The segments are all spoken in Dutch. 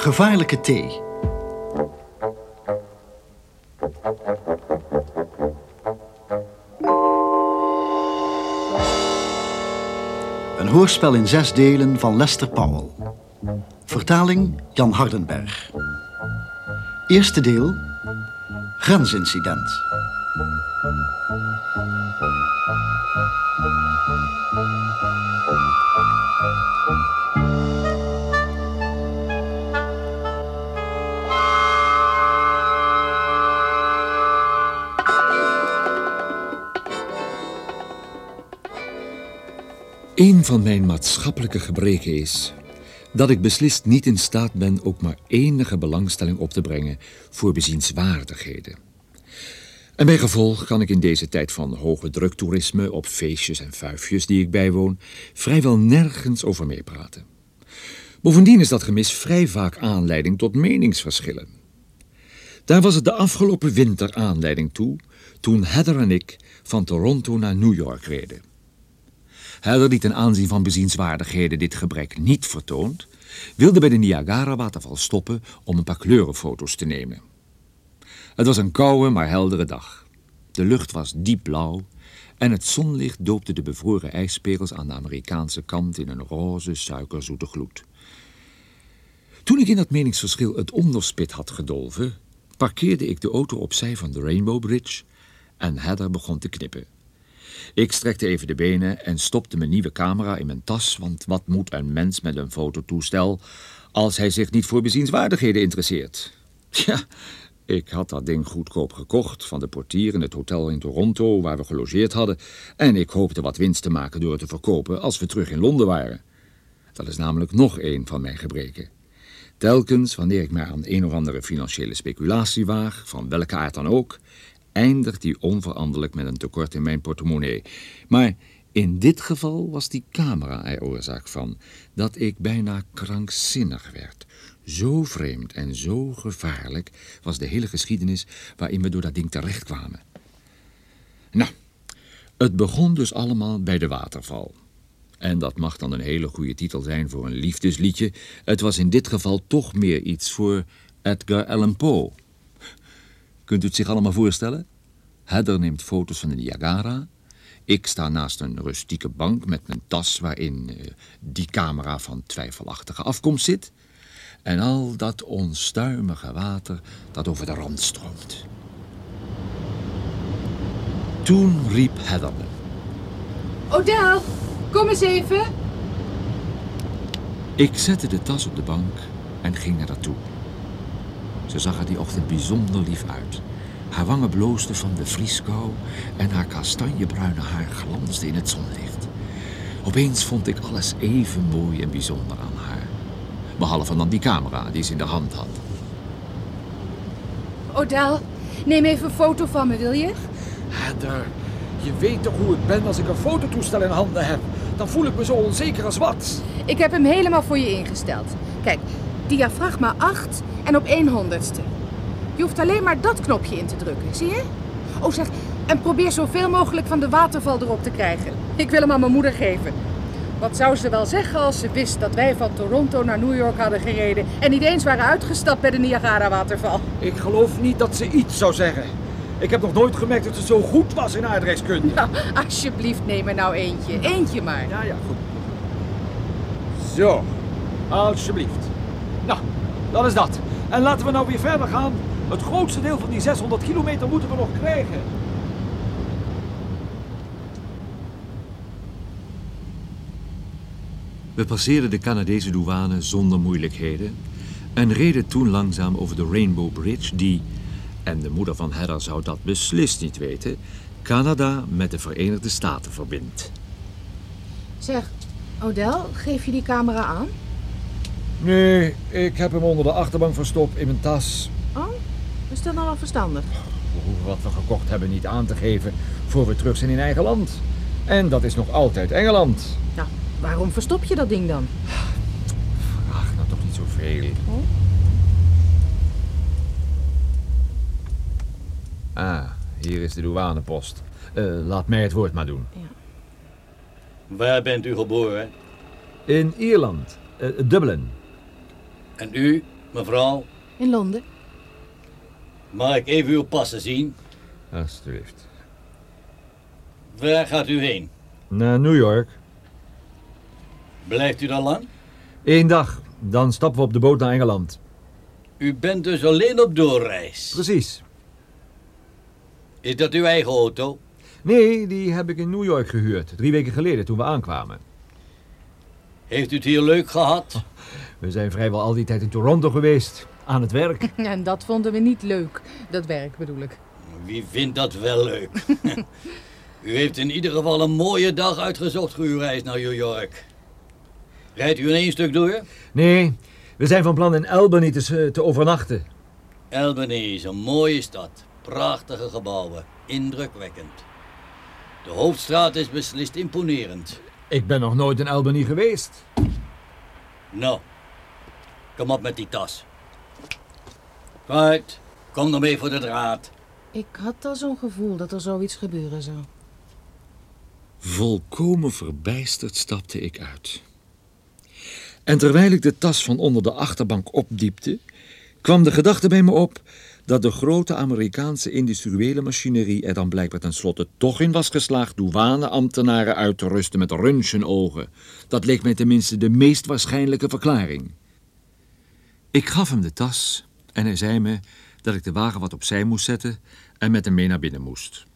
Gevaarlijke thee. Een hoorspel in zes delen van Lester Powell. Vertaling Jan Hardenberg. Eerste deel. Grensincident. Maatschappelijke gebreken is dat ik beslist niet in staat ben ook maar enige belangstelling op te brengen voor bezienswaardigheden. En bij gevolg kan ik in deze tijd van hoge druktoerisme op feestjes en fuifjes die ik bijwoon vrijwel nergens over meepraten. Bovendien is dat gemis vrij vaak aanleiding tot meningsverschillen. Daar was het de afgelopen winter aanleiding toe, toen Heather en ik van Toronto naar New York reden. Heather, die ten aanzien van bezienswaardigheden dit gebrek niet vertoont, wilde bij de Niagara-waterval stoppen om een paar kleurenfoto's te nemen. Het was een koude, maar heldere dag. De lucht was diep blauw en het zonlicht doopte de bevroren ijspegels aan de Amerikaanse kant in een roze, suikerzoete gloed. Toen ik in dat meningsverschil het onderspit had gedolven, parkeerde ik de auto opzij van de Rainbow Bridge en Heather begon te knippen. Ik strekte even de benen en stopte mijn nieuwe camera in mijn tas, want wat moet een mens met een fototoestel als hij zich niet voor bezienswaardigheden interesseert? Ja, ik had dat ding goedkoop gekocht van de portier in het hotel in Toronto waar we gelogeerd hadden en ik hoopte wat winst te maken door het te verkopen als we terug in Londen waren. Dat is namelijk nog een van mijn gebreken. Telkens wanneer ik mij aan een of andere financiële speculatie waag, van welke aard dan ook, eindigt die onveranderlijk met een tekort in mijn portemonnee. Maar in dit geval was die camera er oorzaak van, dat ik bijna krankzinnig werd. Zo vreemd en zo gevaarlijk was de hele geschiedenis waarin we door dat ding terechtkwamen. Nou, het begon dus allemaal bij de waterval. En dat mag dan een hele goede titel zijn voor een liefdesliedje. Het was in dit geval toch meer iets voor Edgar Allan Poe. Kunt u het zich allemaal voorstellen? Heather neemt foto's van de Niagara. Ik sta naast een rustieke bank met mijn tas waarin uh, die camera van twijfelachtige afkomst zit. En al dat onstuimige water dat over de rand stroomt. Toen riep Heather me. Odell, kom eens even. Ik zette de tas op de bank en ging naar haar toe. Ze zag er die ochtend bijzonder lief uit. Haar wangen bloosden van de vrieskou en haar kastanjebruine haar glansde in het zonlicht. Opeens vond ik alles even mooi en bijzonder aan haar. Behalve dan die camera die ze in de hand had. Odell, neem even een foto van me, wil je? Heather, je weet toch hoe ik ben als ik een fototoestel in handen heb? Dan voel ik me zo onzeker als wat. Ik heb hem helemaal voor je ingesteld. Kijk, diafragma 8 en op 1 honderdste. Je hoeft alleen maar dat knopje in te drukken, zie je? Oh zeg, en probeer zoveel mogelijk van de waterval erop te krijgen. Ik wil hem aan mijn moeder geven. Wat zou ze wel zeggen als ze wist dat wij van Toronto naar New York hadden gereden en niet eens waren uitgestapt bij de Niagara-waterval? Ik geloof niet dat ze iets zou zeggen. Ik heb nog nooit gemerkt dat ze zo goed was in aardrijkskunde. Nou, alsjeblieft, neem er nou eentje. Eentje maar. Ja, ja, goed. Zo, alsjeblieft. Nou, dat is dat. En laten we nou weer verder gaan. Het grootste deel van die 600 kilometer moeten we nog krijgen. We passeerden de Canadese douane zonder moeilijkheden en reden toen langzaam over de Rainbow Bridge die, en de moeder van Heather zou dat beslist niet weten, Canada met de Verenigde Staten verbindt. Zeg, Odell, geef je die camera aan? Nee, ik heb hem onder de achterbank verstopt in mijn tas. Is dat nou wel verstandig? We hoeven wat we gekocht hebben niet aan te geven voor we terug zijn in eigen land. En dat is nog altijd Engeland. Nou, waarom verstop je dat ding dan? Vraag nou toch niet zoveel. Oh? Ah, hier is de douanepost. Eh, laat mij het woord maar doen. Waar bent u geboren? In Ierland, eh, Dublin. En u? Mevrouw, In Londen. Mag ik even uw passen zien? Alsjeblieft. Waar gaat u heen? Naar New York. Blijft u daar lang? Eén dag, dan stappen we op de boot naar Engeland. U bent dus alleen op doorreis. Precies. Is dat uw eigen auto? Nee, die heb ik in New York gehuurd. Drie weken geleden toen we aankwamen. Heeft u het hier leuk gehad? We zijn vrijwel al die tijd in Toronto geweest. Aan het werk. En dat vonden we niet leuk. Dat werk bedoel ik. Wie vindt dat wel leuk? u heeft in ieder geval een mooie dag uitgezocht voor uw reis naar New York. Rijdt u in één stuk door? Nee, we zijn van plan in Albany te, te overnachten. Albany is een mooie stad. Prachtige gebouwen. Indrukwekkend. De hoofdstraat is beslist imponerend. Ik ben nog nooit in Albany geweest. Nou, kom op met die tas. Vooruit, kom dan mee voor de draad. Ik had al zo'n gevoel dat er zoiets gebeuren zou. Volkomen verbijsterd stapte ik uit. En terwijl ik de tas van onder de achterbank opdiepte, kwam de gedachte bij me op dat de grote Amerikaanse industriële machinerie er dan blijkbaar tenslotte toch in was geslaagd douaneambtenaren uit te rusten met röntgenogen. Dat leek mij tenminste de meest waarschijnlijke verklaring. Ik gaf hem de tas en hij zei me dat ik de wagen wat opzij moest zetten en met hem mee naar binnen moest.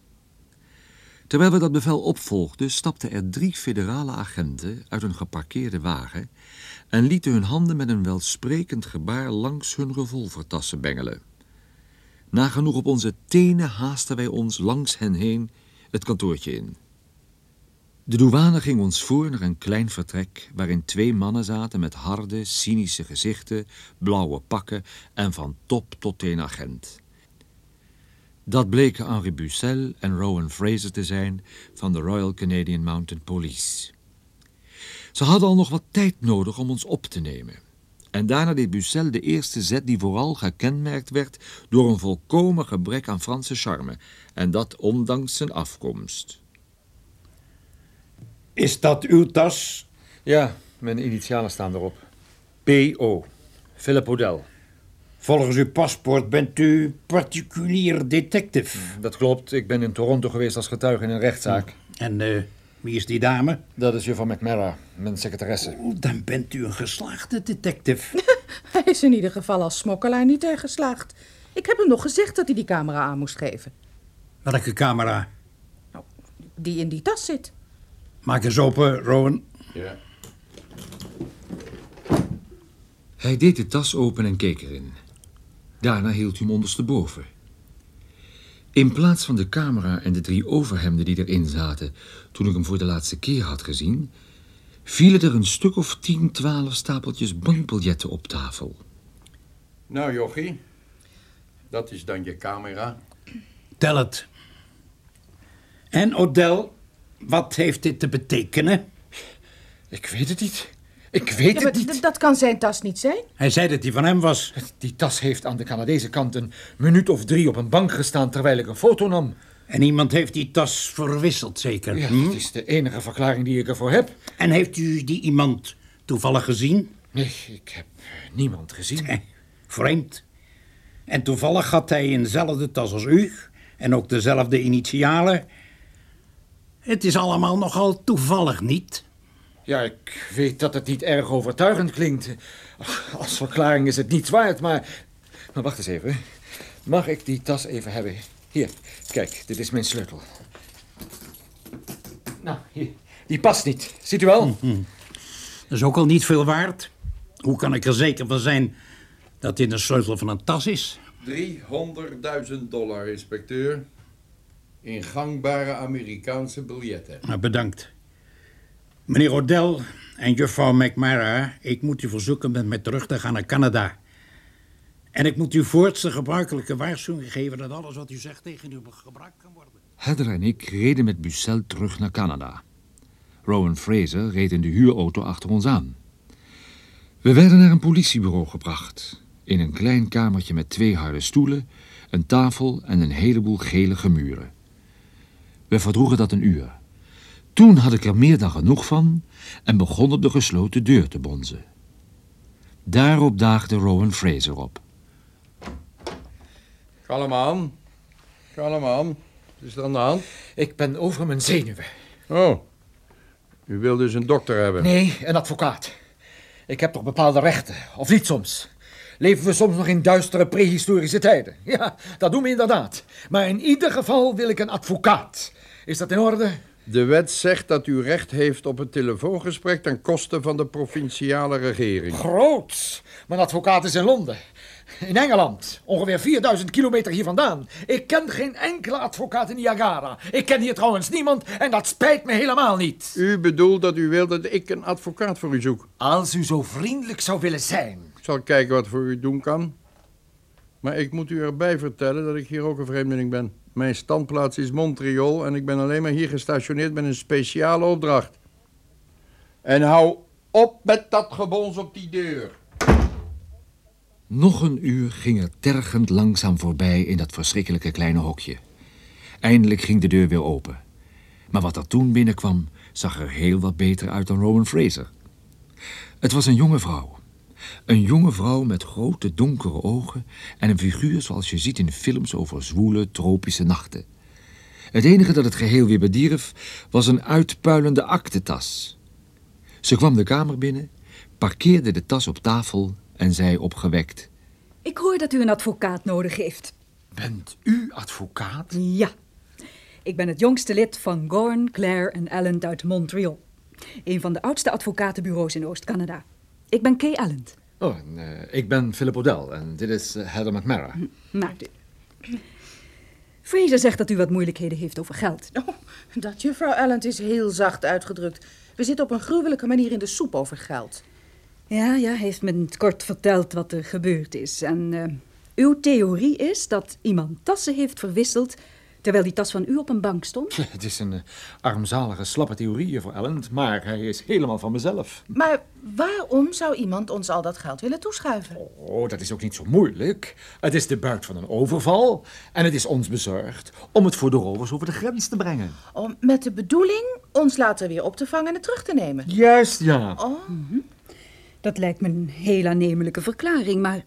Terwijl we dat bevel opvolgden, stapten er drie federale agenten uit een geparkeerde wagen en lieten hun handen met een welsprekend gebaar langs hun revolvertassen bengelen. Nagenoeg op onze tenen haasten wij ons langs hen heen het kantoortje in. De douane ging ons voor naar een klein vertrek waarin twee mannen zaten met harde, cynische gezichten, blauwe pakken en van top tot teen agent. Dat bleken Henri Bucel en Rowan Fraser te zijn van de Royal Canadian Mounted Police. Ze hadden al nog wat tijd nodig om ons op te nemen. En daarna deed Bucel de eerste zet die vooral gekenmerkt werd door een volkomen gebrek aan Franse charme. En dat ondanks zijn afkomst. Is dat uw tas? Ja, mijn initialen staan erop. P.O. Philip O'Dell. Volgens uw paspoort bent u particulier detective. Dat klopt, ik ben in Toronto geweest als getuige in een rechtszaak. En eh, wie is die dame? Dat is juffrouw McMara, mijn secretaresse. Oh, dan bent u een geslaagde detective. Hij is in ieder geval als smokkelaar niet erg geslaagd. Ik heb hem nog gezegd dat hij die camera aan moest geven. Welke camera? Die in die tas zit. Maak eens open, Rowan. Ja. Hij deed de tas open en keek erin. Daarna hield hij hem ondersteboven. In plaats van de camera en de drie overhemden die erin zaten toen ik hem voor de laatste keer had gezien, vielen er een stuk of tien, twaalf stapeltjes bankbiljetten op tafel. Nou, Jochie, dat is dan je camera. Tel het. En Odell, wat heeft dit te betekenen? Ik weet het niet. Ik weet Ja, het niet. dat kan zijn tas niet zijn. Hij zei dat hij van hem was. Die tas heeft aan de Canadese kant een minuut of drie op een bank gestaan terwijl ik een foto nam. En iemand heeft die tas verwisseld, zeker. Ja, hm? dat is de enige verklaring die ik ervoor heb. En heeft u die iemand toevallig gezien? Nee, ik heb niemand gezien. Vreemd. En toevallig had hij eenzelfde tas als u. En ook dezelfde initialen. Het is allemaal nogal toevallig, niet? Ja, ik weet dat het niet erg overtuigend klinkt. Als verklaring is het niets waard, maar... Maar wacht eens even. Mag ik die tas even hebben? Hier, kijk, dit is mijn sleutel. Nou, hier. Die past niet. Ziet u wel? Dat is ook al niet veel waard. Hoe kan ik er zeker van zijn dat dit een sleutel van een tas is? 300.000 dollar, inspecteur. In gangbare Amerikaanse biljetten. Nou, bedankt. Meneer Odell en juffrouw McMara, ik moet u verzoeken met mij terug te gaan naar Canada. En ik moet u voorts de gebruikelijke waarschuwing geven dat alles wat u zegt tegen u gebruikt kan worden. Heather en ik reden met Bucel terug naar Canada. Rowan Fraser reed in de huurauto achter ons aan. We werden naar een politiebureau gebracht. In een klein kamertje met twee harde stoelen, een tafel en een heleboel gelige muren. We verdroegen dat een uur. Toen had ik er meer dan genoeg van en begon op de gesloten deur te bonzen. Daarop daagde Rowan Fraser op. Kalm aan. Kalm aan. Wat is er aan de hand? Ik ben over mijn zenuwen. Oh. U wil dus een dokter hebben? Nee, een advocaat. Ik heb toch bepaalde rechten, of niet soms? Leven we soms nog in duistere prehistorische tijden? Ja, dat doen we inderdaad. Maar in ieder geval wil ik een advocaat. Is dat in orde? De wet zegt dat u recht heeft op een telefoongesprek ten koste van de provinciale regering. Groot. Mijn advocaat is in Londen. In Engeland. Ongeveer 4000 kilometer hier vandaan. Ik ken geen enkele advocaat in Niagara. Ik ken hier trouwens niemand en dat spijt me helemaal niet. U bedoelt dat u wilt dat ik een advocaat voor u zoek. Als u zo vriendelijk zou willen zijn. Ik zal kijken wat voor u doen kan. Maar ik moet u erbij vertellen dat ik hier ook een vreemdeling ben. Mijn standplaats is Montreal en ik ben alleen maar hier gestationeerd met een speciale opdracht. En hou op met dat gebons op die deur. Nog een uur ging er tergend langzaam voorbij in dat verschrikkelijke kleine hokje. Eindelijk ging de deur weer open. Maar wat er toen binnenkwam, zag er heel wat beter uit dan Rowan Fraser. Het was een jonge vrouw. Een jonge vrouw met grote donkere ogen en een figuur zoals je ziet in films over zwoele tropische nachten. Het enige dat het geheel weer bedierf was een uitpuilende aktentas. Ze kwam de kamer binnen, parkeerde de tas op tafel en zei opgewekt: Ik hoor dat u een advocaat nodig heeft. Bent u advocaat? Ja. Ik ben het jongste lid van Gorn, Clare en Allen uit Montreal. Een van de oudste advocatenbureaus in Oost-Canada. Ik ben Kay Allen. Oh, en, eh, ik ben Philip O'Dell en dit is uh, Heather McMara. Nou, dit. Fraser zegt dat u wat moeilijkheden heeft over geld. Oh, dat juffrouw Allen is heel zacht uitgedrukt. We zitten op een gruwelijke manier in de soep over geld. Ja, ja, hij heeft me in het kort verteld wat er gebeurd is. En uh, uw theorie is dat iemand tassen heeft verwisseld... terwijl die tas van u op een bank stond? Het is een uh, armzalige, slappe theorie voor Ellen, maar hij is helemaal van mezelf. Maar waarom zou iemand ons al dat geld willen toeschuiven? Oh, dat is ook niet zo moeilijk. Het is de buit van een overval en het is ons bezorgd om het voor de rovers over de grens te brengen. Om met de bedoeling ons later weer op te vangen en het terug te nemen? Juist, ja. Oh. Mm -hmm. Dat lijkt me een heel aannemelijke verklaring, maar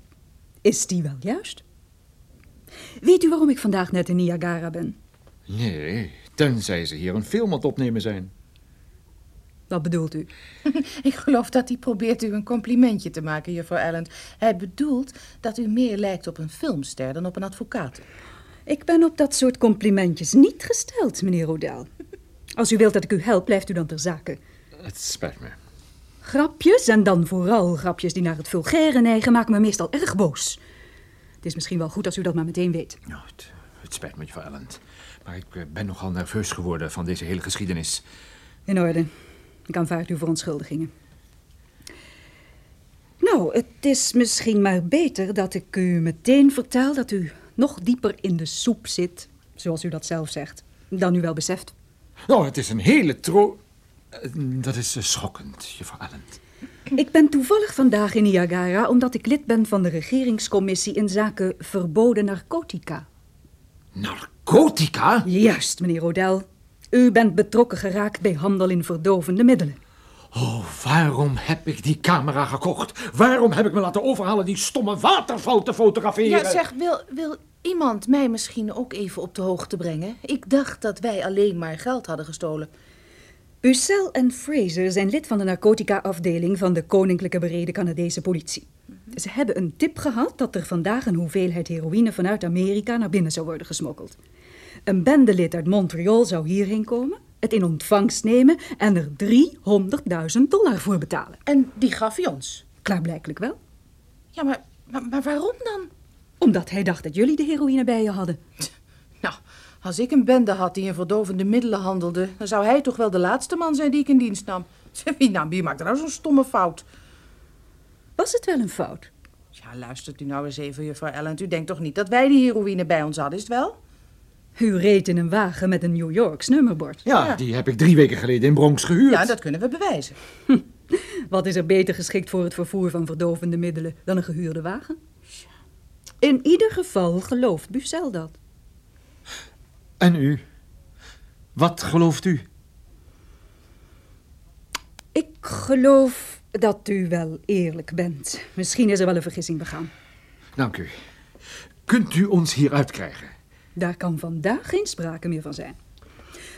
is die wel juist? Weet u waarom ik vandaag net in Niagara ben? Nee, tenzij ze hier een film aan het opnemen zijn. Wat bedoelt u? ik geloof dat hij probeert u een complimentje te maken, juffrouw Allen. Hij bedoelt dat u meer lijkt op een filmster dan op een advocaat. Ik ben op dat soort complimentjes niet gesteld, meneer O'Dell. Als u wilt dat ik u help, blijft u dan ter zake. Het spijt me. Grapjes, en dan vooral grapjes die naar het vulgaire neigen, maken me meestal erg boos. Het is misschien wel goed als u dat maar meteen weet. Nou, het, het spijt me, juffrouw Allen. Maar ik eh, ben nogal nerveus geworden van deze hele geschiedenis. In orde. Ik aanvaard uw verontschuldigingen. Nou, het is misschien maar beter dat ik u meteen vertel dat u nog dieper in de soep zit, zoals u dat zelf zegt, dan u wel beseft. Nou, het is een hele tro... Dat is uh, schokkend, juffrouw Allen. Ik ben toevallig vandaag in Niagara omdat ik lid ben van de regeringscommissie in zaken verboden narcotica. Narcotica? Juist, meneer O'Dell. U bent betrokken geraakt bij handel in verdovende middelen. Oh, waarom heb ik die camera gekocht? Waarom heb ik me laten overhalen die stomme waterval te fotograferen? Ja, zeg, wil, wil iemand mij misschien ook even op de hoogte brengen? Ik dacht dat wij alleen maar geld hadden gestolen. Bucel en Fraser zijn lid van de narcotica-afdeling van de Koninklijke Bereden Canadese Politie. Ze hebben een tip gehad dat er vandaag een hoeveelheid heroïne vanuit Amerika naar binnen zou worden gesmokkeld. Een bendelid uit Montreal zou hierheen komen, het in ontvangst nemen en er 300.000 dollar voor betalen. En die gaf hij ons? Klaarblijkelijk wel. Ja, maar, maar, maar waarom dan? Omdat hij dacht dat jullie de heroïne bij je hadden. Als ik een bende had die in verdovende middelen handelde, dan zou hij toch wel de laatste man zijn die ik in dienst nam. Wie, nou, wie maakt er nou zo'n stomme fout? Was het wel een fout? Ja, luistert u nou eens even, juffrouw Ellen. U denkt toch niet dat wij die heroïne bij ons hadden, is het wel? U reed in een wagen met een New Yorks nummerbord. Ja, ja, die heb ik drie weken geleden in Bronx gehuurd. Ja, dat kunnen we bewijzen. Hm. Wat is er beter geschikt voor het vervoer van verdovende middelen dan een gehuurde wagen? In ieder geval gelooft Bucel dat. En u? Wat gelooft u? Ik geloof Dat u wel eerlijk bent. Misschien is er wel een vergissing begaan. Dank u. Kunt u ons hieruit krijgen? Daar kan vandaag geen sprake meer van zijn.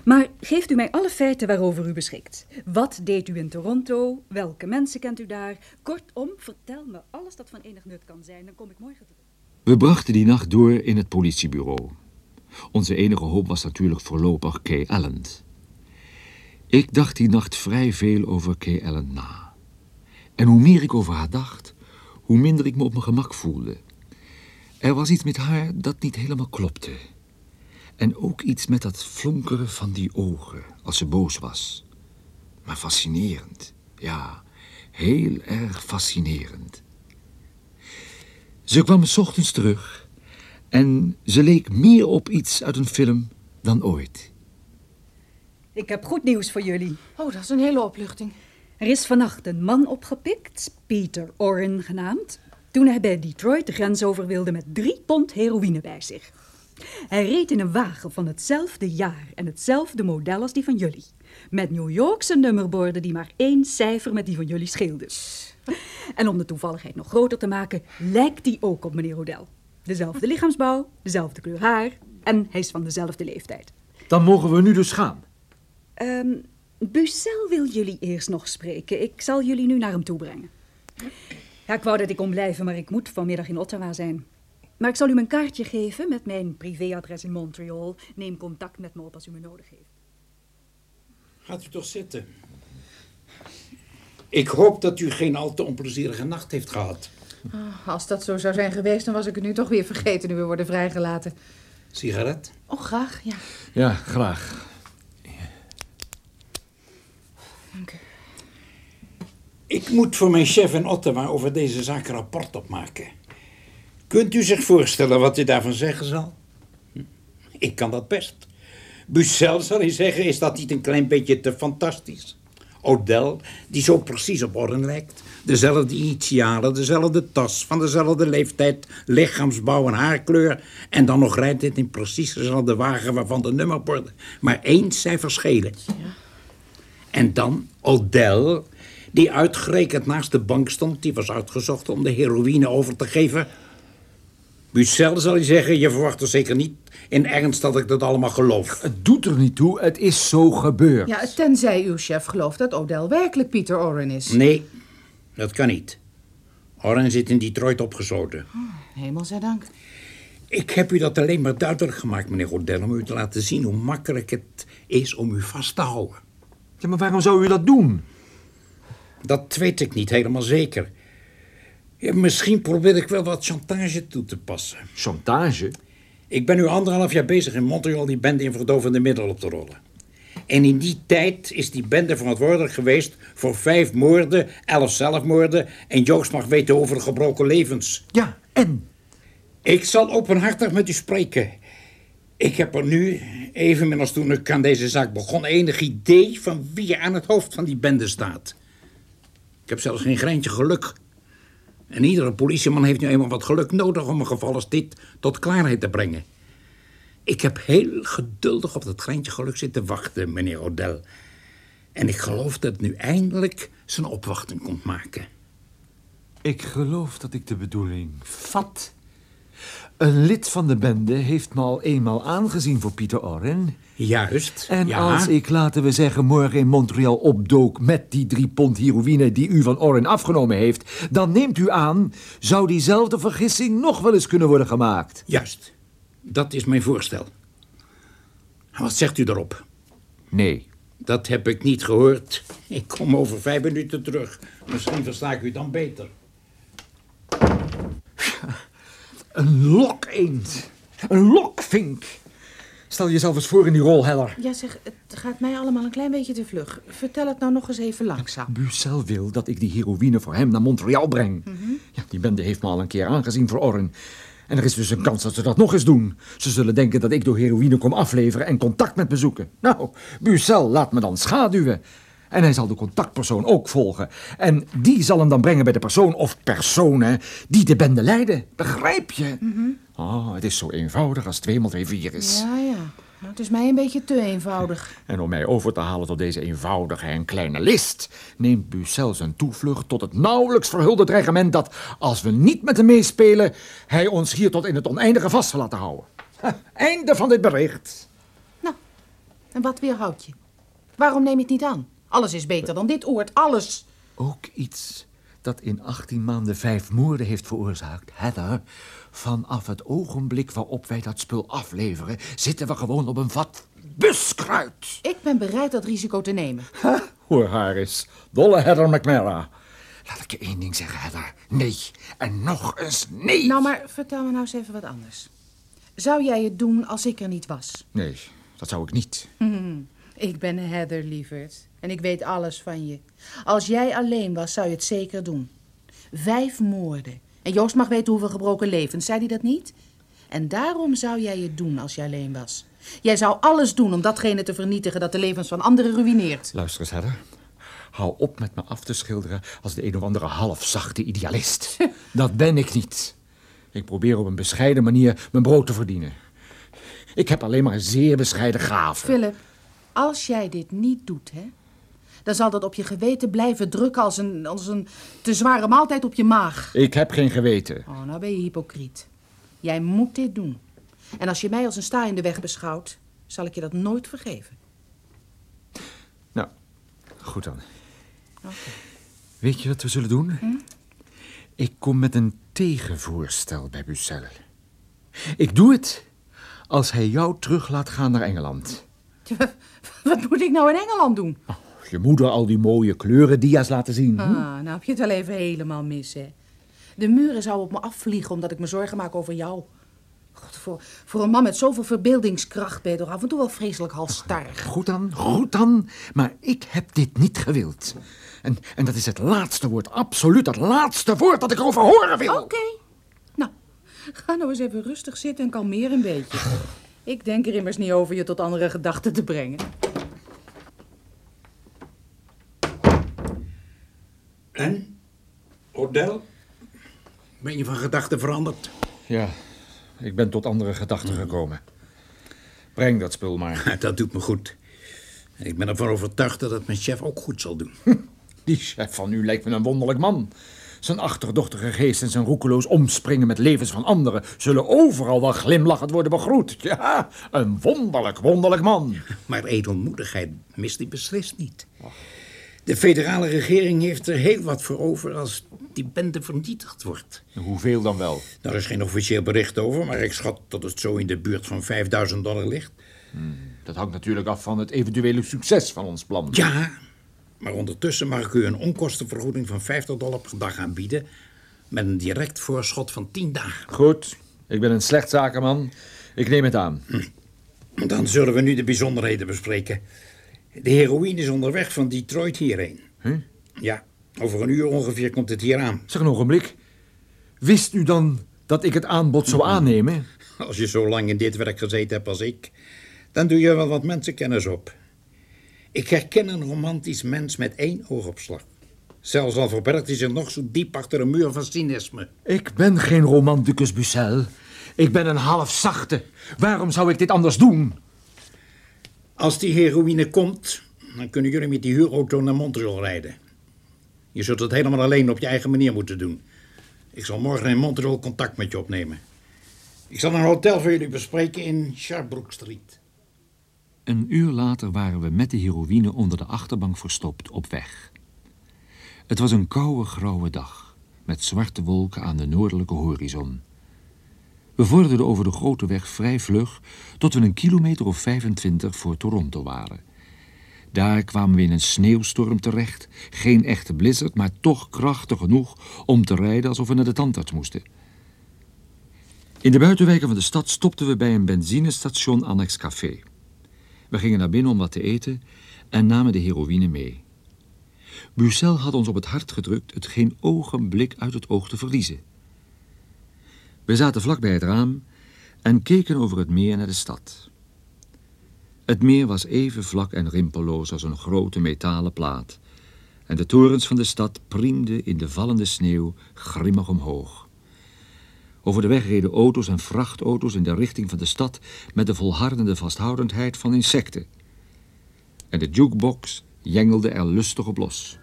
Maar geeft u mij alle feiten waarover u beschikt. Wat deed u in Toronto? Welke mensen kent u daar? Kortom, vertel me alles dat van enig nut kan zijn. Dan kom ik morgen terug. We brachten die nacht door in het politiebureau. Onze enige hoop was natuurlijk voorlopig Kay Allen. Ik dacht die nacht vrij veel over Kay Allen na. En hoe meer ik over haar dacht, hoe minder ik me op mijn gemak voelde. Er was iets met haar dat niet helemaal klopte. En ook iets met dat flonkeren van die ogen als ze boos was. Maar fascinerend, ja, heel erg fascinerend. Ze kwam s ochtends terug en ze leek meer op iets uit een film dan ooit. Ik heb goed nieuws voor jullie. Oh, dat is een hele opluchting. Er is vannacht een man opgepikt, Peter Orrin genaamd, toen hij bij Detroit de grens over wilde met drie pond heroïne bij zich. Hij reed in een wagen van hetzelfde jaar en hetzelfde model als die van jullie. Met New Yorkse nummerborden die maar één cijfer met die van jullie scheelden. En om de toevalligheid nog groter te maken, lijkt die ook op meneer Odell. Dezelfde lichaamsbouw, dezelfde kleur haar en hij is van dezelfde leeftijd. Dan mogen we nu dus gaan. Ehm Bucel wil jullie eerst nog spreken. Ik zal jullie nu naar hem toe brengen. Ja, ik wou dat ik kon blijven, maar ik moet vanmiddag in Ottawa zijn. Maar ik zal u mijn kaartje geven met mijn privéadres in Montreal. Neem contact met me op als u me nodig heeft. Gaat u toch zitten. Ik hoop dat u geen al te onplezierige nacht heeft gehad. Oh, als dat zo zou zijn geweest, dan was ik het nu toch weer vergeten nu we worden vrijgelaten. Sigaret? Oh, graag, ja. Ja, graag. Dank u. Ik moet voor mijn chef in Ottawa over deze zaak een rapport opmaken. Kunt u zich voorstellen wat u daarvan zeggen zal? Ik kan dat best. Bucel zal hij zeggen, is dat niet een klein beetje te fantastisch? Odell, die zo precies op orde lijkt. Dezelfde initialen, dezelfde tas, van dezelfde leeftijd, lichaamsbouw en haarkleur. En dan nog rijdt dit in precies dezelfde wagen waarvan de nummerborden maar één cijfer schelen. En dan Odell, die uitgerekend naast de bank stond... die was uitgezocht om de heroïne over te geven. Bucel zal hij zeggen, je verwacht er zeker niet in ernst dat ik dat allemaal geloof. Het doet er niet toe, het is zo gebeurd. Ja, tenzij uw chef gelooft dat Odell werkelijk Peter Orrin is. Nee, dat kan niet. Oren zit in Detroit opgesloten. Hemelzijdank. Ik heb u dat alleen maar duidelijk gemaakt, meneer Odell... om u te laten zien hoe makkelijk het is om u vast te houden. Ja, maar waarom zou u dat doen? Dat weet ik niet helemaal zeker. Ja, misschien probeer ik wel wat chantage toe te passen. Chantage? Ik ben nu anderhalf jaar bezig in Montreal die bende in verdovende middelen op te rollen. En in die tijd is die bende verantwoordelijk geweest voor vijf moorden, elf zelfmoorden en Joost mag weten over gebroken levens. Ja, en? Ik zal openhartig met u spreken. Ik heb er nu, evenmin als toen ik aan deze zaak begon, enig idee van wie er aan het hoofd van die bende staat. Ik heb zelfs geen greintje geluk. En iedere politieman heeft nu eenmaal wat geluk nodig om een geval als dit tot klaarheid te brengen. Ik heb heel geduldig op dat greintje geluk zitten wachten, meneer Odell. En ik geloof dat het nu eindelijk zijn opwachting komt maken. Ik geloof dat ik de bedoeling vat. Een lid van de bende heeft me al eenmaal aangezien voor Pieter Orrin. Juist, En ja. als ik, laten we zeggen, morgen in Montreal opdook met die drie pond heroïne die u van Orrin afgenomen heeft, dan neemt u aan, zou diezelfde vergissing nog wel eens kunnen worden gemaakt. Juist. Dat is mijn voorstel. Wat zegt u daarop? Nee. Dat heb ik niet gehoord. Ik kom over vijf minuten terug. Misschien versta ik u dan beter. Een lokeend. Een lokvink. Stel jezelf eens voor in die rol, Heller. Ja, zeg, het gaat mij allemaal een klein beetje te vlug. Vertel het nou nog eens even langzaam. Bucel wil dat ik die heroïne voor hem naar Montreal breng. Ja, die bende heeft me al een keer aangezien voor Orrin. En er is dus een kans dat ze dat nog eens doen. Ze zullen denken dat ik door heroïne kom afleveren en contact met me zoeken. Nou, Bucel laat me dan schaduwen. En hij zal de contactpersoon ook volgen. En die zal hem dan brengen bij de persoon of personen die de bende leiden. Begrijp je? Oh, het is zo eenvoudig als 2 x 2 4 is. Ja, ja. Nou, het is mij een beetje te eenvoudig. En om mij over te halen tot deze eenvoudige en kleine list, neemt Bucel zijn toevlucht tot het nauwelijks verhulde dreigement dat, als we niet met hem meespelen, hij ons hier tot in het oneindige vast zal laten houden. Ha, Einde van dit bericht. Nou, en wat weerhoudt je? Waarom neem je het niet aan? Alles is beter dan dit oord, alles. Ook iets dat in 18 maanden vijf moorden heeft veroorzaakt. Heather, vanaf het ogenblik waarop wij dat spul afleveren... zitten we gewoon op een vat buskruid. Ik ben bereid dat risico te nemen. Hoor haar eens, dolle Heather McNamara. Laat ik je één ding zeggen, Heather. Nee. En nog eens nee. Nou, maar vertel me nou eens even wat anders. Zou jij het doen als ik er niet was? Nee, dat zou ik niet. Ik ben Heather, lieverd. En ik weet alles van je. Als jij alleen was, zou je het zeker doen. Vijf moorden. En Joost mag weten hoeveel gebroken levens, zei hij dat niet? En daarom zou jij het doen als je alleen was. Jij zou alles doen om datgene te vernietigen dat de levens van anderen ruïneert. Luister eens, Heather. Hou op met me af te schilderen als de een of andere halfzachte idealist. dat ben ik niet. Ik probeer op een bescheiden manier mijn brood te verdienen. Ik heb alleen maar zeer bescheiden gaven. Philip, als jij dit niet doet, hè, dan zal dat op je geweten blijven drukken als een, als een te zware maaltijd op je maag. Ik heb geen geweten. Oh, nou ben je hypocriet. Jij moet dit doen. En als je mij als een sta in de weg beschouwt, zal ik je dat nooit vergeven. Nou, goed dan. Weet je wat we zullen doen? Ik kom met een tegenvoorstel bij Bucel. Ik doe het als hij jou terug laat gaan naar Engeland. Wat moet ik nou in Engeland doen? Je moeder al die mooie kleurendia's laten zien. Ah, nou heb je het wel even helemaal mis, hè. De muren zouden op me afvliegen omdat ik me zorgen maak over jou. God, voor, voor een man met zoveel verbeeldingskracht ben je toch af en toe wel vreselijk halstarrig. Goed dan, goed dan. Maar ik heb dit niet gewild. En, en dat is het laatste woord, absoluut het laatste woord dat ik erover horen wil. Oké. Nou, ga nou eens even rustig zitten en kalmeer een beetje. Ik denk er immers niet over je tot andere gedachten te brengen. En? Odell? Ben je van gedachten veranderd? Ja, ik ben tot andere gedachten gekomen. Breng dat spul maar. Dat doet me goed. Ik ben ervan overtuigd dat het mijn chef ook goed zal doen. Die chef van u lijkt me een wonderlijk man. Zijn achterdochtige geest en zijn roekeloos omspringen met levens van anderen... zullen overal wel glimlachend worden begroet. Ja, een wonderlijk, wonderlijk man. Maar edelmoedigheid mist hij beslist niet. De federale regering heeft er heel wat voor over als die bende vernietigd wordt. Hoeveel dan wel? Daar is geen officieel bericht over, maar ik schat dat het zo in de buurt van 5000 dollar ligt. Dat hangt natuurlijk af van het eventuele succes van ons plan. Ja, maar ondertussen mag ik u een onkostenvergoeding van 50 dollar per dag aanbieden... met een direct voorschot van 10 dagen. Goed, ik ben een slecht zakenman. Ik neem het aan. Dan zullen we nu de bijzonderheden bespreken. De heroïne is onderweg van Detroit hierheen. Huh? Ja, over een uur ongeveer komt het hier aan. Zeg een ogenblik. Wist u dan dat ik het aanbod zou aannemen? Als je zo lang in dit werk gezeten hebt als ik, dan doe je wel wat mensenkennis op. Ik herken een romantisch mens met één oogopslag. Zelfs al verbergt hij zich nog zo diep achter een muur van cynisme. Ik ben geen romanticus, Bucel. Ik ben een half zachte. Waarom zou ik dit anders doen? Als die heroïne komt, dan kunnen jullie met die huurauto naar Montreal rijden. Je zult het helemaal alleen op je eigen manier moeten doen. Ik zal morgen in Montreal contact met je opnemen. Ik zal een hotel voor jullie bespreken in Sherbrooke Street. Een uur later waren we met de heroïne onder de achterbank verstopt op weg. Het was een koude, grauwe dag, met zwarte wolken aan de noordelijke horizon. We vorderden over de grote weg vrij vlug, tot we een kilometer of 25 voor Toronto waren. Daar kwamen we in een sneeuwstorm terecht. Geen echte blizzard, maar toch krachtig genoeg om te rijden alsof we naar de tandarts moesten. In de buitenwijken van de stad stopten we bij een benzinestation Annex Café. We gingen naar binnen om wat te eten en namen de heroïne mee. Bucel had ons op het hart gedrukt het geen ogenblik uit het oog te verliezen. We zaten vlak bij het raam en keken over het meer naar de stad. Het meer was even vlak en rimpelloos als een grote metalen plaat. En de torens van de stad priemden in de vallende sneeuw grimmig omhoog. Over de weg reden auto's en vrachtauto's in de richting van de stad met de volhardende vasthoudendheid van insecten. En de jukebox jengelde er lustig op los.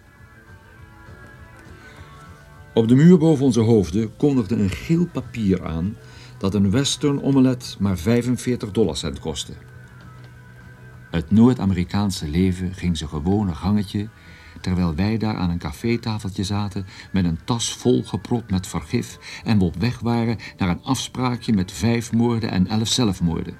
Op de muur boven onze hoofden kondigde een geel papier aan dat een western omelet maar 45 dollarcent kostte. Het Noord-Amerikaanse leven ging zijn gewone gangetje terwijl wij daar aan een cafétafeltje zaten met een tas vol gepropt met vergif en we op weg waren naar een afspraakje met vijf moorden en elf zelfmoorden.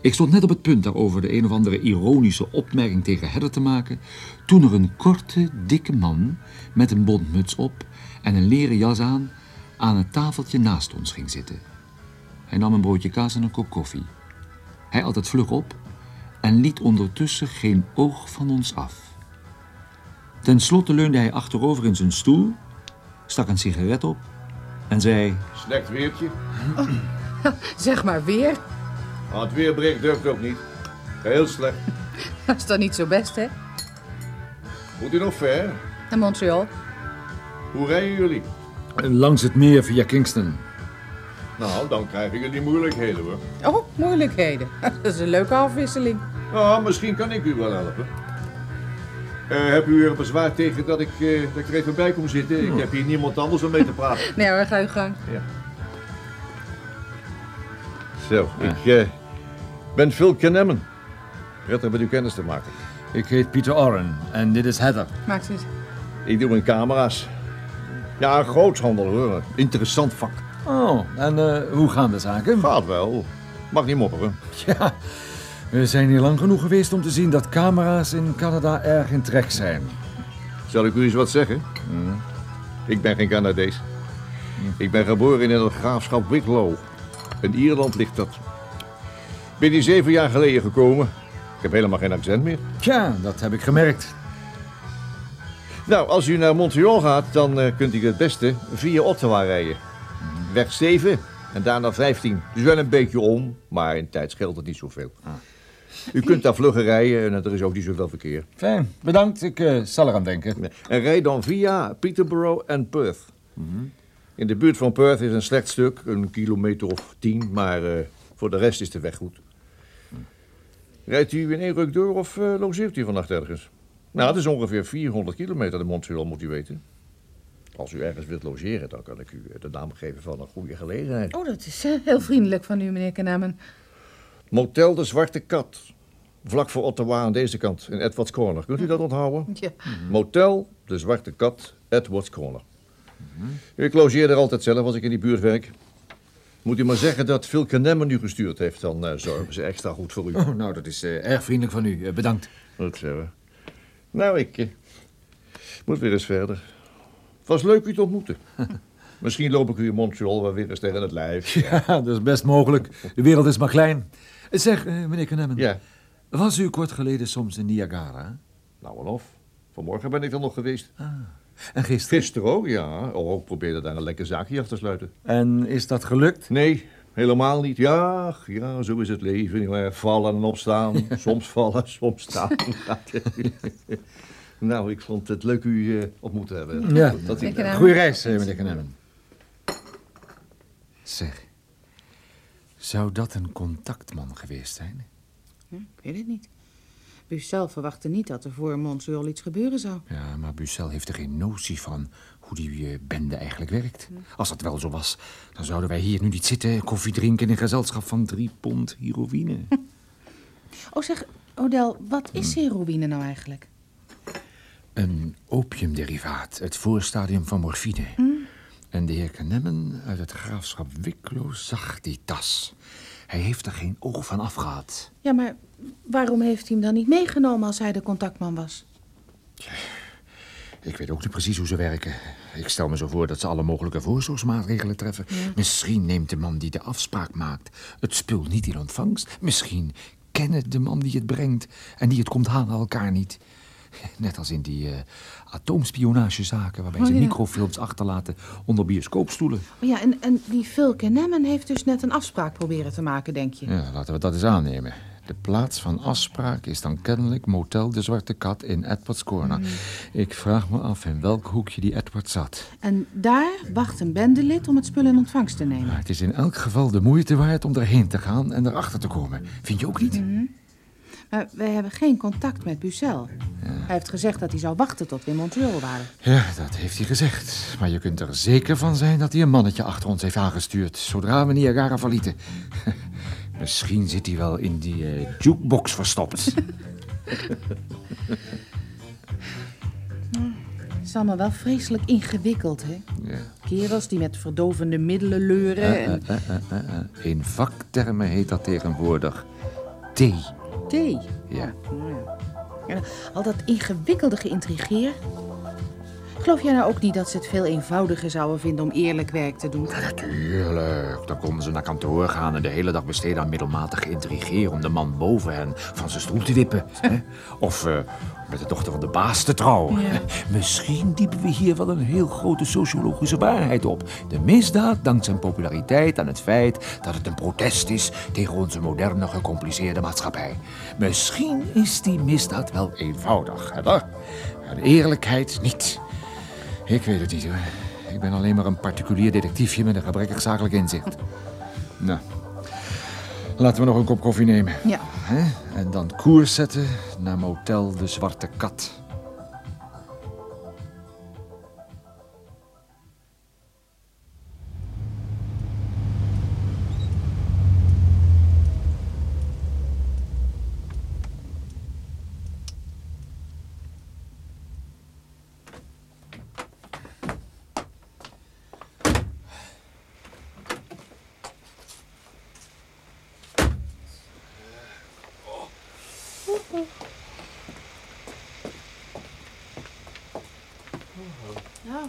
Ik stond net op het punt daarover de een of andere ironische opmerking tegen Hedder te maken, toen er een korte, dikke man met een bontmuts op en een leren jas aan aan het tafeltje naast ons ging zitten. Hij nam een broodje kaas en een kop koffie. Hij at het vlug op en liet ondertussen geen oog van ons af. Ten slotte leunde hij achterover in zijn stoel, stak een sigaret op en zei... Slecht weertje. Zeg maar weer. Ah, het weerbericht durft ook niet. Heel slecht. Dat is dan niet zo best, hè? Moet u nog ver? Naar Montreal. Hoe rijden jullie? Langs het meer via Kingston. Nou, dan krijgen jullie moeilijkheden hoor. Oh, moeilijkheden. Dat is een leuke afwisseling. Ah, misschien kan ik u wel helpen. Uh, heb u er bezwaar tegen dat ik, uh, dat ik er even bij kom zitten? Ik heb hier niemand anders om mee te praten. Nee hoor, ga uw gang. Ja. Zo, ja. ik uh, ben Phil Kenemmen. Prettig met u kennis te maken. Ik heet Pieter Orren en dit is Heather. Maakt het. Ik doe in camera's. Ja, een grootshandel hoor. Interessant vak. Oh, en hoe gaan de zaken? Gaat wel. Mag niet mopperen. Ja, we zijn hier lang genoeg geweest om te zien dat camera's in Canada erg in trek zijn. Zal ik u eens wat zeggen? Hmm. Ik ben geen Canadees. Ik ben geboren in het graafschap Wicklow. In Ierland ligt dat. Ik ben hier zeven jaar geleden gekomen. Ik heb helemaal geen accent meer. Ja, dat heb ik gemerkt. Nou, als u naar Montreal gaat, dan uh, kunt u het beste via Ottawa rijden. Weg 7 en daarna 15. Dus wel een beetje om, maar in tijd scheelt het niet zoveel. Ah. U kunt daar vlugger rijden en er is ook niet zoveel verkeer. Fijn, bedankt. Ik uh, zal eraan denken. En rijd dan via Peterborough en Perth. Mm In de buurt van Perth is een slecht stuk, een kilometer of tien, maar uh, voor de rest is de weg goed. Rijdt u in één ruk door of uh, logeert u vannacht ergens? Nou, het is ongeveer 400 kilometer de Montreal, moet u weten. Als u ergens wilt logeren, dan kan ik u de naam geven van een goede gelegenheid. Oh, dat is heel vriendelijk van u, meneer Kenamen. Motel de Zwarte Kat. Vlak voor Ottawa aan deze kant, in Edwards Corner. Kunt u dat onthouden? Ja. Motel de Zwarte Kat, Edwards Corner. Ik logeer er altijd zelf als ik in die buurt werk. Moet u maar zeggen dat Phil Kenemmen u gestuurd heeft, dan uh, zorgen ze extra goed voor u. Oh, nou, dat is uh, erg vriendelijk van u. Uh, bedankt. Goed zo. Nou, ik moet weer eens verder. Het was leuk u te ontmoeten. Misschien loop ik u in Montreal wel weer eens tegen het lijf. Ja, dat is best mogelijk. De wereld is maar klein. Zeg, meneer Kenemmen. Ja. Was u kort geleden soms in Niagara? Nou en of. Vanmorgen ben ik er nog geweest. Ah. En gisteren? Gisteren ook, ja. Oh, ik probeerde daar een lekker zaakje af te sluiten. En is dat gelukt? Nee, helemaal niet. Ja, ja, zo is het leven. Vallen en opstaan. soms vallen, soms staan. nou, ik vond het leuk u uh, ontmoet te hebben. Ja, dat, dat goeie reis, meneer Kenemmen. Zeg, zou dat een contactman geweest zijn? Hm, ik weet het niet. Bucel verwachtte niet dat er voor Montreal iets gebeuren zou. Ja, maar Bucel heeft er geen notie van hoe die uh, bende eigenlijk werkt. Als dat wel zo was, dan zouden wij hier nu niet zitten... koffie drinken in een gezelschap van drie pond heroïne. Oh, zeg, Odel, wat is heroïne nou eigenlijk? Een opiumderivaat, het voorstadium van morfine. Hm? En de heer Kenemmen uit het graafschap Wicklow zag die tas. Hij heeft er geen oog van afgehad. Ja, maar waarom heeft hij hem dan niet meegenomen als hij de contactman was? Ik weet ook niet precies hoe ze werken. Ik stel me zo voor dat ze alle mogelijke voorzorgsmaatregelen treffen. Misschien neemt de man die de afspraak maakt het spul niet in ontvangst. Misschien kennen de man die het brengt en die het komt halen elkaar niet. Net als in die uh, atoomspionagezaken waarbij Oh, ze ja. microfilms achterlaten onder bioscoopstoelen. Oh ja, en, en die Phil Kenemmen heeft dus net een afspraak proberen te maken, denk je? Ja, laten we dat eens aannemen. De plaats van afspraak is dan kennelijk Motel de Zwarte Kat in Edwards Corner. Ik vraag me af in welk hoekje die Edward zat. En daar wacht een bendelid om het spul in ontvangst te nemen. Maar het is in elk geval de moeite waard om erheen te gaan en erachter te komen. Vind je ook niet? Maar wij hebben geen contact met Bucel. Hij heeft gezegd dat hij zou wachten tot we in Montreal waren. Ja, dat heeft hij gezegd. Maar je kunt er zeker van zijn dat hij een mannetje achter ons heeft aangestuurd... zodra we Niagara verlieten. Misschien zit hij wel in die eh, jukebox verstopt. Het is allemaal wel vreselijk ingewikkeld, hè? ja. Kerels die met verdovende middelen leuren en Eh, eh. In vaktermen heet dat tegenwoordig thee. thee. Ja. Nou ja. En al dat ingewikkelde geïntrigeer. Geloof jij nou ook niet dat ze het veel eenvoudiger zouden vinden om eerlijk werk te doen? Natuurlijk. Dan konden ze naar kantoor gaan en de hele dag besteden aan middelmatig intrigeren om de man boven hen van zijn stoel te wippen. hè? Of eh, met de dochter van de baas te trouwen. Misschien diepen we hier wel een heel grote sociologische waarheid op. De misdaad dankt zijn populariteit aan het feit dat het een protest is tegen onze moderne gecompliceerde maatschappij. Misschien is die misdaad wel eenvoudig, hè? En eerlijkheid niet. Ik weet het niet hoor. Ik ben alleen maar een particulier detectiefje met een gebrekkig zakelijk inzicht. Nou, laten we nog een kop koffie nemen. Ja. Hè? En dan koers zetten naar motel De Zwarte Kat. Nou,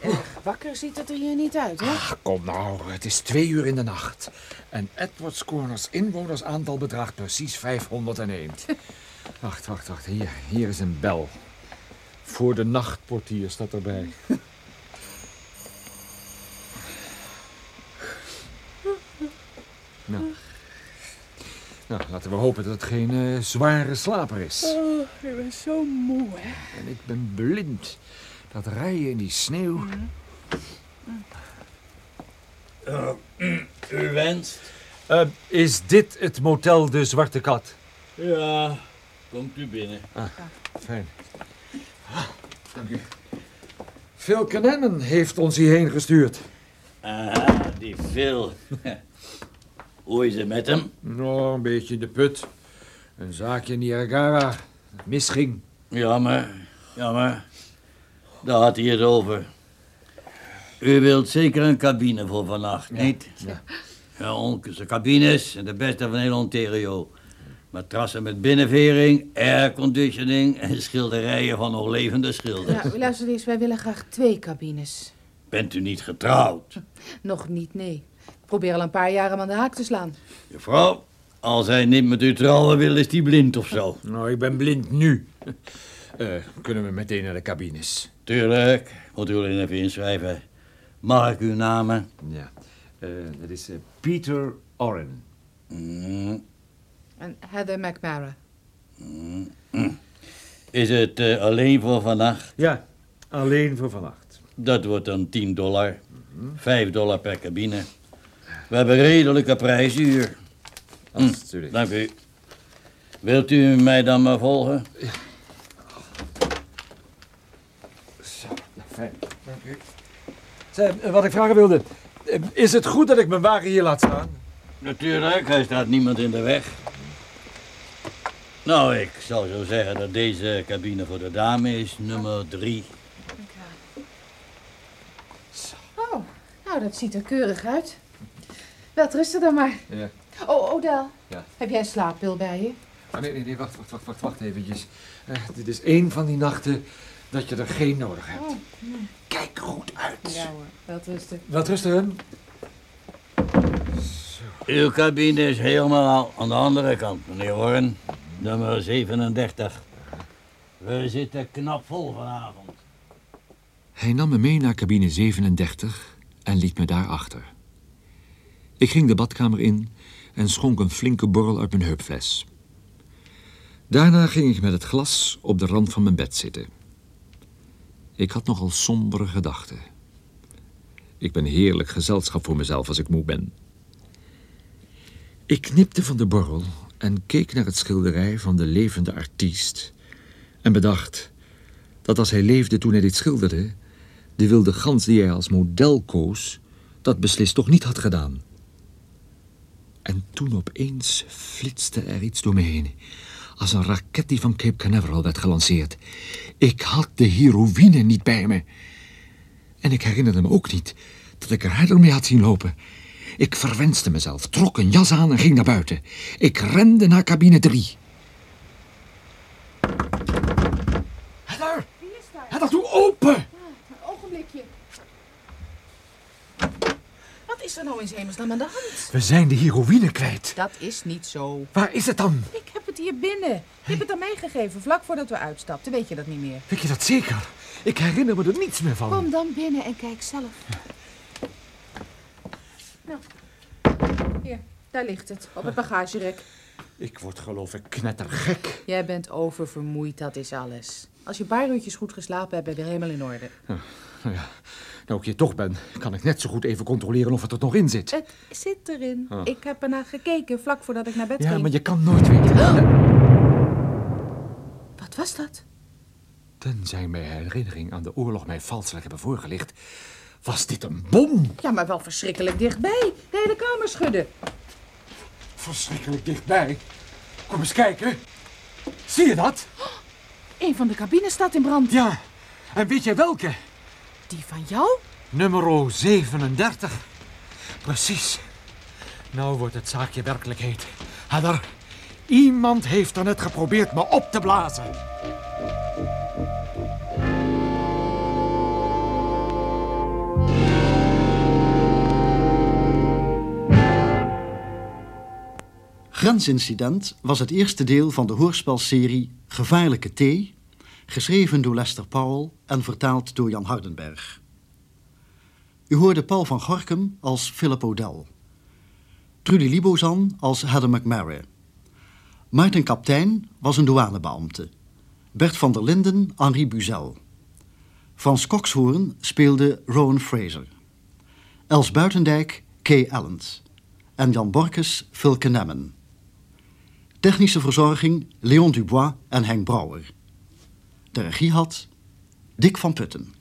erg wakker ziet het er hier niet uit, hè? Ach, kom nou, het is twee uur in de nacht. En Edwards Corners inwonersaantal bedraagt precies 501. Wacht, wacht, wacht. Hier, hier is een bel. Voor de nachtportier staat erbij. laten we hopen dat het geen eh, zware slaper is. Oh, ik ben zo moe, hè? En ik ben blind. Dat rijden in die sneeuw. U wenst? Eh, is dit het motel De Zwarte Kat? Ja, komt u binnen. Fijn. Dank u. Phil Canennen heeft ons hierheen gestuurd. Aha, die Phil. Hoe is het met hem? Nou, een beetje in de put. Een zaakje in Niagara. dat Misging. Jammer, jammer. Daar had hij het over. U wilt zeker een cabine voor vannacht, niet? Ja. Ja, onze cabines zijn de beste van heel Ontario. Matrassen met binnenvering, airconditioning en schilderijen van nog levende schilders. Ja, luister eens, wij willen graag twee cabines. Bent u niet getrouwd? Nog niet, nee. Ik probeer al een paar jaar hem aan de haak te slaan. Juffrouw, als hij niet met u trouwen wil, is hij blind of zo. Nou, ik ben blind nu. Eh, kunnen we meteen naar de cabines? Tuurlijk, moet u alleen even inschrijven. Mag ik uw namen? Ja. Eh, dat is eh, Peter Oren. Mm, En Heather McMara. Is het eh, alleen voor vannacht? Ja, alleen voor vannacht. Dat wordt dan 10 dollar. 5 dollar per cabine. We hebben redelijke prijzen hier. Hm, Alsjeblieft. dank u. Wilt u mij dan maar volgen? Fijn. Zeg, eh, wat ik vragen wilde. eh, Is het goed dat ik mijn wagen hier laat staan? Natuurlijk, hij staat niemand in de weg. Nou, ik zou zo zeggen dat deze cabine voor de dame is, nummer 3. Oh, nou, dat ziet er keurig uit. Wel, rusten dan maar. Ja. Oh, Odell. Ja. Heb jij een slaappil bij je? Oh, nee, nee, nee, wacht, wacht, wacht, wacht, wacht eventjes. Eh, dit is één van die nachten dat je er geen nodig hebt. Oh, Kijk goed uit. Ja hoor, wel rusten. Wat rusten. Uw cabine is helemaal aan de andere kant, meneer Warren. Nummer 37. We zitten knap vol vanavond. Hij nam me mee naar cabine 37 en liet me daar achter. Ik ging de badkamer in en schonk een flinke borrel uit mijn heupfles. Daarna ging ik met het glas op de rand van mijn bed zitten. Ik had nogal sombere gedachten. Ik ben heerlijk gezelschap voor mezelf als ik moe ben. Ik knipte van de borrel en keek naar het schilderij van de levende artiest... en bedacht dat als hij leefde toen hij dit schilderde... de wilde gans die hij als model koos... dat beslist toch niet had gedaan. En toen opeens flitste er iets door me heen... als een raket die van Cape Canaveral werd gelanceerd. Ik had de heroïne niet bij me. En ik herinnerde me ook niet dat ik er Heather mee had zien lopen... Ik verwenste mezelf, trok een jas aan en ging naar buiten. Ik rende naar cabine 3. Heather! Heather, doe open! Een ogenblikje. Wat is er nou in hemelsnaam aan de hand? We zijn de heroïne kwijt. Dat is niet zo. Waar is het dan? Ik heb het hier binnen. Je hebt het aan mij gegeven, vlak voordat we uitstapten. Weet je dat niet meer? Weet je dat zeker? Ik herinner me er niets meer van. Kom dan binnen en kijk zelf. Nou, hier, daar ligt het, op het bagagerek. Ik word geloof ik knettergek. Jij bent oververmoeid, dat is alles. Als je een paar uurtjes goed geslapen hebt, ben je weer helemaal in orde. Nou ja, nou ik hier toch ben, kan ik net zo goed even controleren of het er nog in zit. Het zit erin. Ik heb ernaar gekeken vlak voordat ik naar bed Ja, ging. maar je kan nooit weten. Wat was dat? Tenzij mijn herinnering aan de oorlog mij valselijk hebben voorgelicht, was dit een bom. Ja, maar wel verschrikkelijk dichtbij. De hele kamer schudden. Verschrikkelijk dichtbij. Kom eens kijken. Zie je dat? Een van de cabines staat in brand. Ja. En weet jij welke? Die van jou? Nummer 37. Precies. Nou wordt het zaakje werkelijkheid. Heather, iemand heeft er net geprobeerd me op te blazen. Grensincident was het eerste deel van de hoorspelserie Gevaarlijke Thee, geschreven door Lester Powell en vertaald door Jan Hardenberg. U hoorde Paul van Gorkum als Philip O'Dell, Trudy Libozan als Heather McMurray. Maarten Kaptein was een douanebeambte, Bert van der Linden Henri Buzel. Frans Kokshoorn speelde Rowan Fraser. Els Buitendijk Kay Allens en Jan Borkes Nemmen. Technische verzorging Leon Dubois en Henk Brouwer. De regie had Dick van Putten.